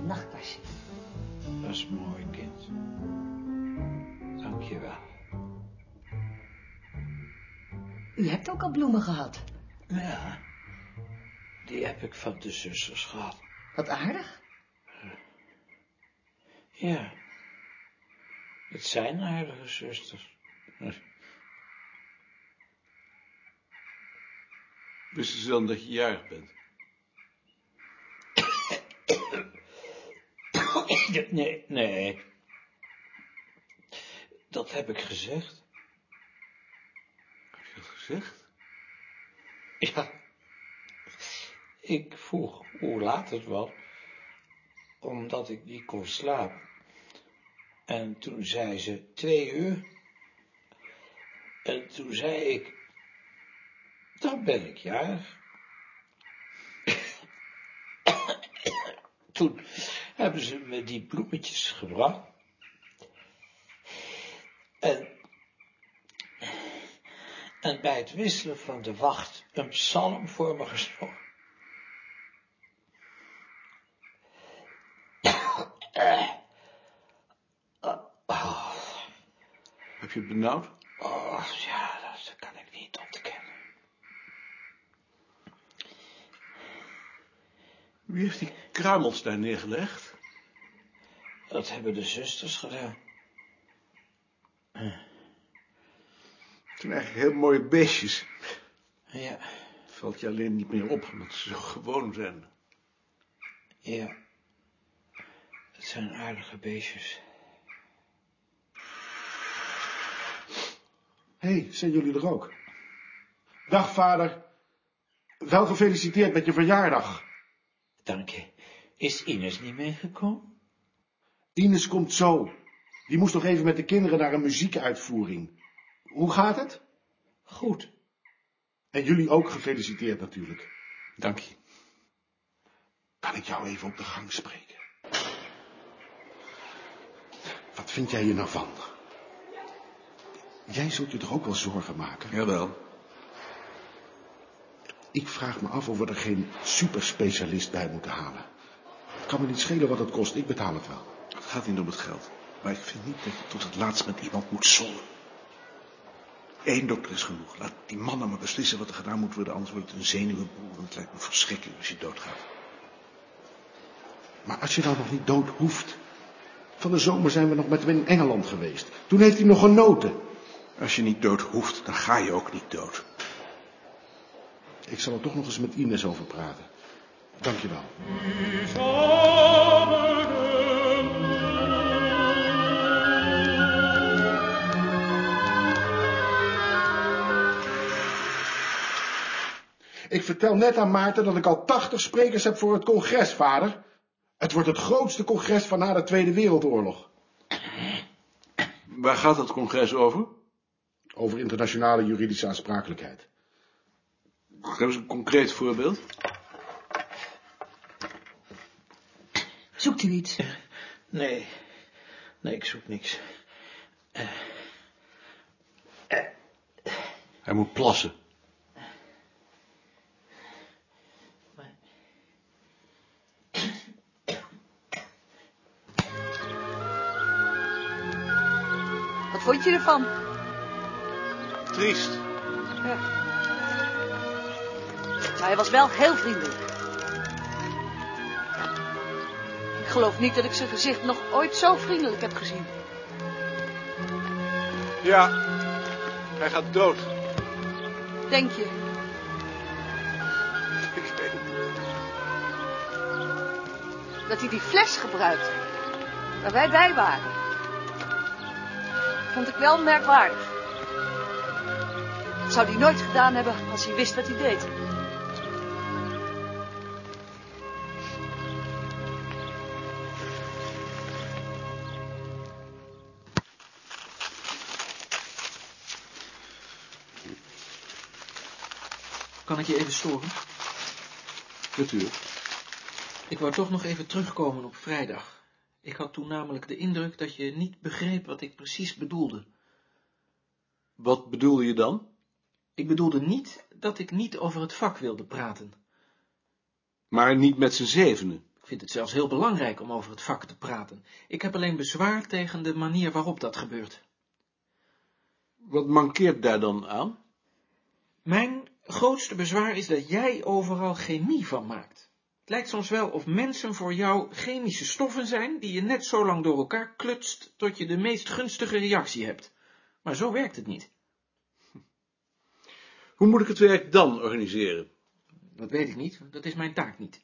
je nachtkastje. Dat is mooi, kind. Dank je wel. U hebt ook al bloemen gehad? Ja, die heb ik van de zusters gehad. Wat aardig. Ja, het zijn aardige zusters. Wisten ze dan dat je jarig bent? Nee, nee. Dat heb ik gezegd. Heb je dat gezegd? Ja. Ik vroeg hoe laat het was, omdat ik niet kon slapen. En toen zei ze twee uur. En toen zei ik, dan ben ik jarig. Toen hebben ze me die bloemetjes gebracht. En, en bij het wisselen van de wacht een psalm voor me gezongen. Heb je het benauwd? Oh, ja, dat kan ik niet ontkennen. Wie heeft die kruimels daar neergelegd? Dat hebben de zusters gedaan. Het zijn eigenlijk heel mooie beestjes. Ja, Het valt je alleen niet meer op, omdat ze zo gewoon zijn. ja. Het zijn aardige beestjes. Hé, hey, zijn jullie er ook? Dag, vader. Wel gefeliciteerd met je verjaardag. Dank je. Is Ines niet meegekomen? Ines komt zo. Die moest nog even met de kinderen naar een muziekuitvoering. Hoe gaat het? Goed. En jullie ook gefeliciteerd natuurlijk. Dank je. Kan ik jou even op de gang spreken? Wat vind jij hier nou van? Jij zult je toch ook wel zorgen maken? Jawel. Ik vraag me af of we er geen superspecialist bij moeten halen. Het kan me niet schelen wat het kost, ik betaal het wel. Het gaat niet om het geld. Maar ik vind niet dat je tot het laatst met iemand moet zollen. Eén dokter is genoeg. Laat die mannen maar beslissen wat er gedaan moet worden, anders wordt het een zenuwenboel. En het lijkt me verschrikkelijk als je doodgaat. Maar als je dan nog niet dood hoeft. Van de zomer zijn we nog met hem in Engeland geweest. Toen heeft hij nog genoten. Als je niet dood hoeft, dan ga je ook niet dood. Ik zal er toch nog eens met Ines over praten. Dank Ik vertel net aan Maarten dat ik al 80 sprekers heb voor het congres, vader. Het wordt het grootste congres van na de Tweede Wereldoorlog. Waar gaat het congres over? Over internationale juridische aansprakelijkheid. Geef eens een concreet voorbeeld. Zoekt u iets? Nee. Nee, ik zoek niks. Hij moet plassen. Wat vond je ervan? Triest. Ja. Maar hij was wel heel vriendelijk. Ik geloof niet dat ik zijn gezicht nog ooit zo vriendelijk heb gezien. Ja, hij gaat dood. Denk je? Ik weet het niet. Dat hij die fles gebruikte. Waar wij bij waren. Vond ik wel merkwaardig. Dat zou hij nooit gedaan hebben als hij wist wat hij deed. Kan ik je even storen? Natuurlijk. Ik wou toch nog even terugkomen op vrijdag. Ik had toen namelijk de indruk dat je niet begreep wat ik precies bedoelde. Wat bedoel je dan? Ik bedoelde niet dat ik niet over het vak wilde praten. Maar niet met z'n zevenen. Ik vind het zelfs heel belangrijk om over het vak te praten. Ik heb alleen bezwaar tegen de manier waarop dat gebeurt. Wat mankeert daar dan aan? Mijn grootste bezwaar is dat jij overal chemie van maakt. Het lijkt soms wel of mensen voor jou chemische stoffen zijn die je net zo lang door elkaar klutst tot je de meest gunstige reactie hebt. Maar zo werkt het niet. Hoe moet ik het werk dan organiseren? Dat weet ik niet, dat is mijn taak niet.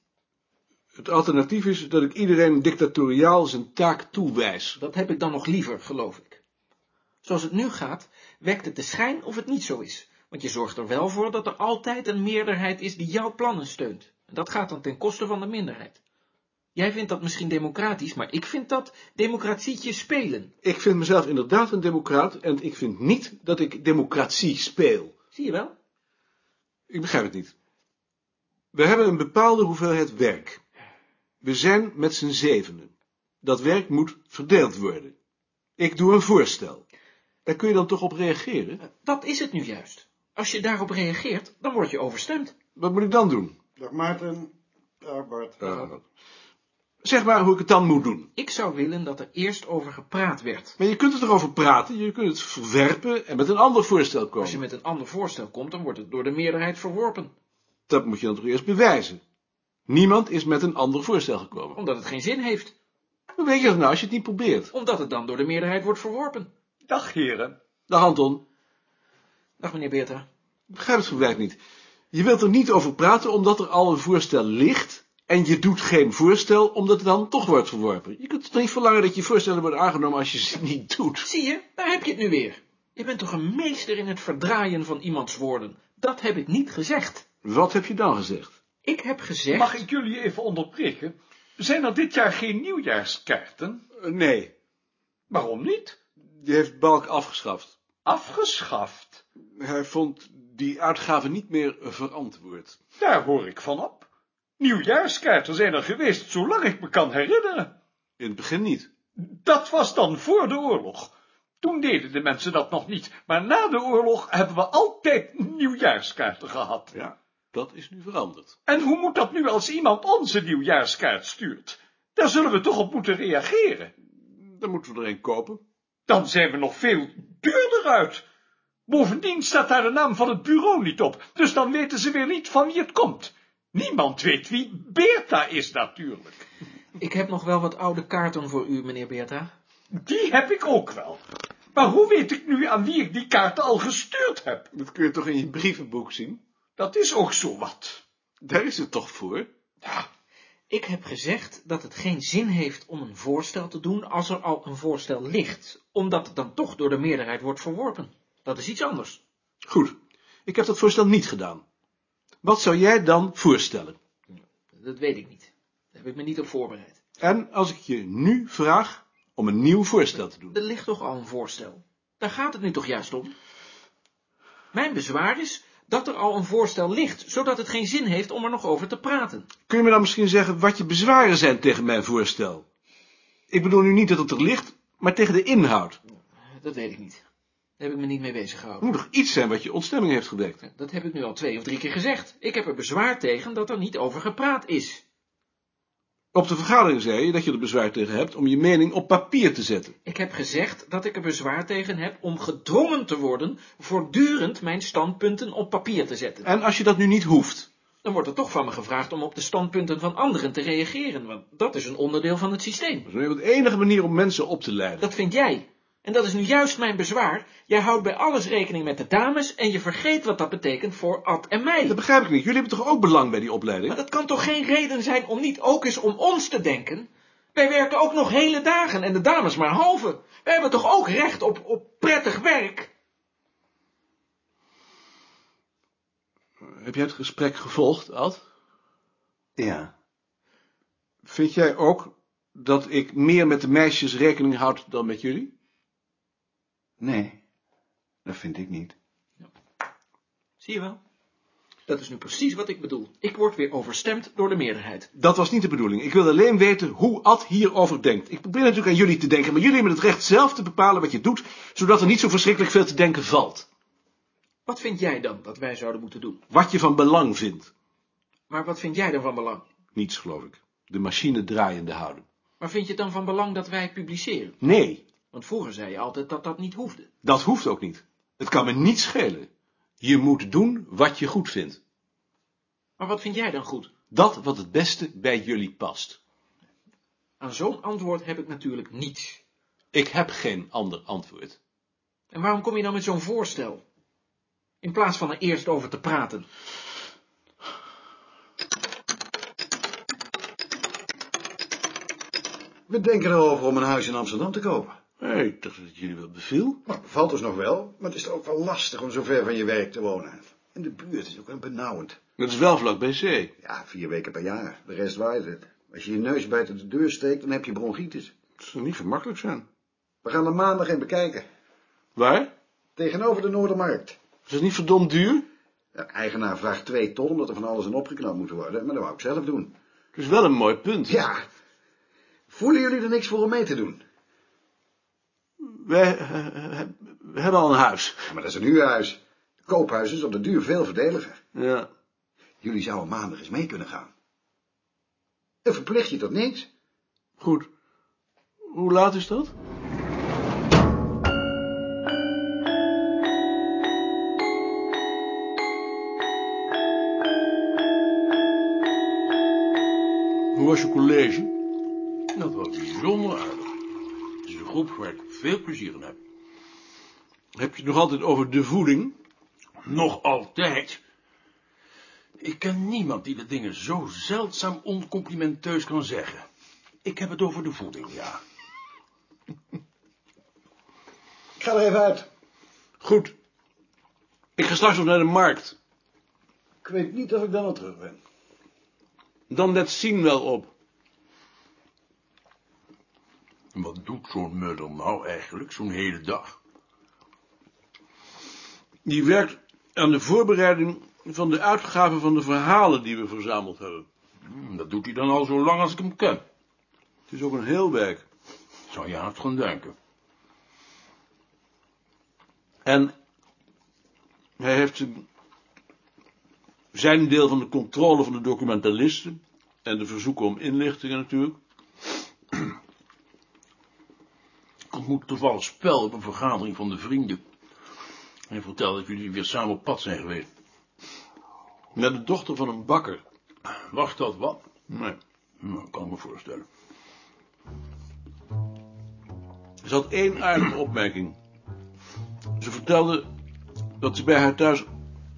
Het alternatief is dat ik iedereen dictatoriaal zijn taak toewijs. Dat heb ik dan nog liever, geloof ik. Zoals het nu gaat, wekt het de schijn of het niet zo is. Want je zorgt er wel voor dat er altijd een meerderheid is die jouw plannen steunt. En dat gaat dan ten koste van de minderheid. Jij vindt dat misschien democratisch, maar ik vind dat democratietje spelen. Ik vind mezelf inderdaad een democraat en ik vind niet dat ik democratie speel. Zie je wel? Ik begrijp het niet. We hebben een bepaalde hoeveelheid werk. We zijn met z'n zevenen. Dat werk moet verdeeld worden. Ik doe een voorstel. Daar kun je dan toch op reageren? Dat is het nu juist. Als je daarop reageert, dan word je overstemd. Wat moet ik dan doen? Dag Maarten. Dag Bart. Uh, zeg maar hoe ik het dan moet doen. Ik zou willen dat er eerst over gepraat werd. Maar je kunt er toch over praten? Je kunt het verwerpen en met een ander voorstel komen. Als je met een ander voorstel komt, dan wordt het door de meerderheid verworpen. Dat moet je dan toch eerst bewijzen. Niemand is met een ander voorstel gekomen. Omdat het geen zin heeft. Hoe weet je dat nou als je het niet probeert? Omdat het dan door de meerderheid wordt verworpen. Dag heren. Dag Anton. Dag meneer Beerta. Ik begrijp het verwijt niet. Je wilt er niet over praten omdat er al een voorstel ligt en je doet geen voorstel omdat het dan toch wordt verworpen. Je kunt toch niet verlangen dat je voorstellen worden aangenomen als je ze niet doet. Zie je, daar heb je het nu weer. Je bent toch een meester in het verdraaien van iemands woorden. Dat heb ik niet gezegd. Wat heb je dan gezegd? Ik heb gezegd... Mag ik jullie even onderbreken? Zijn er dit jaar geen nieuwjaarskaarten? Uh, nee. Waarom niet? Die heeft Balk afgeschaft. Afgeschaft? Hij vond die uitgave niet meer verantwoord. Daar hoor ik van op. Nieuwjaarskaarten zijn er geweest, zolang ik me kan herinneren. In het begin niet. Dat was dan voor de oorlog. Toen deden de mensen dat nog niet, maar na de oorlog hebben we altijd nieuwjaarskaarten gehad. Ja, dat is nu veranderd. En hoe moet dat nu als iemand onze nieuwjaarskaart stuurt? Daar zullen we toch op moeten reageren. Dan moeten we er een kopen. Dan zijn we nog veel duurder uit. Bovendien staat daar de naam van het bureau niet op, dus dan weten ze weer niet van wie het komt. Niemand weet wie Beerta is natuurlijk. Ik heb nog wel wat oude kaarten voor u, meneer Beerta. Die heb ik ook wel. Maar hoe weet ik nu aan wie ik die kaarten al gestuurd heb? Dat kun je toch in je brievenboek zien? Dat is ook zo wat. Daar is het toch voor? Ja. Ik heb gezegd dat het geen zin heeft om een voorstel te doen als er al een voorstel ligt, omdat het dan toch door de meerderheid wordt verworpen. Dat is iets anders. Goed, ik heb dat voorstel niet gedaan. Wat zou jij dan voorstellen? Dat weet ik niet. Daar heb ik me niet op voorbereid. En als ik je nu vraag om een nieuw voorstel te doen? Er ligt toch al een voorstel? Daar gaat het nu toch juist om? Mijn bezwaar is dat er al een voorstel ligt, zodat het geen zin heeft om er nog over te praten. Kun je me dan misschien zeggen wat je bezwaren zijn tegen mijn voorstel? Ik bedoel nu niet dat het er ligt, maar tegen de inhoud. Dat weet ik niet. Daar heb ik me niet mee bezig gehouden. moet toch iets zijn wat je ontstemming heeft gewekt? Dat heb ik nu al twee of drie keer gezegd. Ik heb er bezwaar tegen dat er niet over gepraat is. Op de vergadering zei je dat je er bezwaar tegen hebt om je mening op papier te zetten. Ik heb gezegd dat ik er bezwaar tegen heb om gedwongen te worden voortdurend mijn standpunten op papier te zetten. En als je dat nu niet hoeft? Dan wordt er toch van me gevraagd om op de standpunten van anderen te reageren, want dat is een onderdeel van het systeem. Dat is nu de enige manier om mensen op te leiden. Dat vind jij. En dat is nu juist mijn bezwaar. Jij houdt bij alles rekening met de dames en je vergeet wat dat betekent voor Ad en mij. Dat begrijp ik niet. Jullie hebben toch ook belang bij die opleiding? Maar dat kan toch geen reden zijn om niet ook eens om ons te denken? Wij werken ook nog hele dagen en de dames maar halve. Wij hebben toch ook recht op, op prettig werk? Heb jij het gesprek gevolgd, Ad? Ja. Vind jij ook dat ik meer met de meisjes rekening houd dan met jullie? Nee, dat vind ik niet. Zie je wel? Dat is nu precies wat ik bedoel. Ik word weer overstemd door de meerderheid. Dat was niet de bedoeling. Ik wil alleen weten hoe Ad hierover denkt. Ik probeer natuurlijk aan jullie te denken, maar jullie hebben het recht zelf te bepalen wat je doet, zodat er niet zo verschrikkelijk veel te denken valt. Wat vind jij dan dat wij zouden moeten doen? Wat je van belang vindt. Maar wat vind jij dan van belang? Niets, geloof ik. De machine draaiende houden. Maar vind je het dan van belang dat wij publiceren? Nee, Want vroeger zei je altijd dat dat niet hoefde. dat hoeft ook niet. Het kan me niet schelen. Je moet doen wat je goed vindt. Maar wat vind jij dan goed? Dat wat het beste bij jullie past. Aan zo'n antwoord heb ik natuurlijk niets. Ik heb geen ander antwoord. En waarom kom je dan met zo'n voorstel? In plaats van er eerst over te praten. We denken erover om een huis in Amsterdam te kopen. Hé, ik dacht dat het jullie wel beviel. Nou, bevalt ons nog wel, maar het is toch ook wel lastig om zo ver van je werk te wonen. En de buurt is ook wel benauwend. Dat is wel vlak bij zee. Ja, vier weken per jaar. De rest waait het. Als je je neus buiten de deur steekt, dan heb je bronchitis. Dat zal niet gemakkelijk zijn. We gaan er maandag in bekijken. Waar? Tegenover de Noordermarkt. Is het niet verdomd duur? De eigenaar vraagt twee ton, omdat er van alles in opgeknapt moet worden. Maar dat wou ik zelf doen. Het is wel een mooi punt. Ja. Voelen jullie er niks voor om mee te doen? Wij eh, eh, we hebben al een huis. Ja, maar dat is een huurhuis. Koophuis is op de duur veel voordeliger. Ja. Jullie zouden maandag eens mee kunnen gaan. Dan verplicht je tot niks. Goed. Hoe laat is dat? Hoe was je college? Dat was bijzonder aardig. Groep waar ik veel plezier in heb. Heb je het nog altijd over de voeding? Nog altijd. Ik ken niemand die de dingen zo zeldzaam oncomplimenteus kan zeggen. Ik heb het over de voeding, ja. Ik ga er even uit. Goed. Ik ga straks nog naar de markt. Ik weet niet of ik dan al terug ben. Dan let zien wel op. Wat doet zo'n mudder nou eigenlijk, zo'n hele dag? Die werkt aan de voorbereiding van de uitgave van de verhalen die we verzameld hebben. Hm, Dat doet hij dan al zo lang als ik hem ken. Het is ook een heel werk. Zou je haast gaan denken. En hij heeft zijn deel van de controle van de documentalisten en de verzoeken om inlichtingen natuurlijk. Ontmoette toevallig spel op een vergadering van de vrienden. Hij vertelde dat jullie weer samen op pad zijn geweest. Met de dochter van een bakker. Was dat wat? Nee. Nou, kan ik me voorstellen. Ze had één aardige opmerking. Ze vertelde dat ze bij haar thuis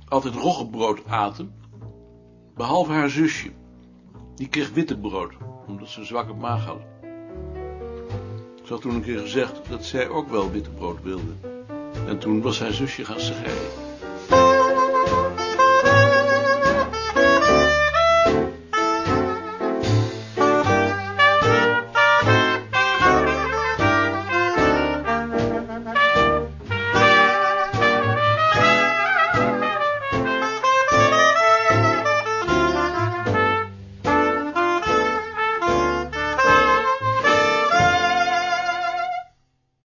altijd roggebrood aten, behalve haar zusje. Die kreeg wittebrood, omdat ze een zwakke maag had. Ze had toen een keer gezegd dat zij ook wel wittebrood wilde. En toen was haar zusje gaan scheiden.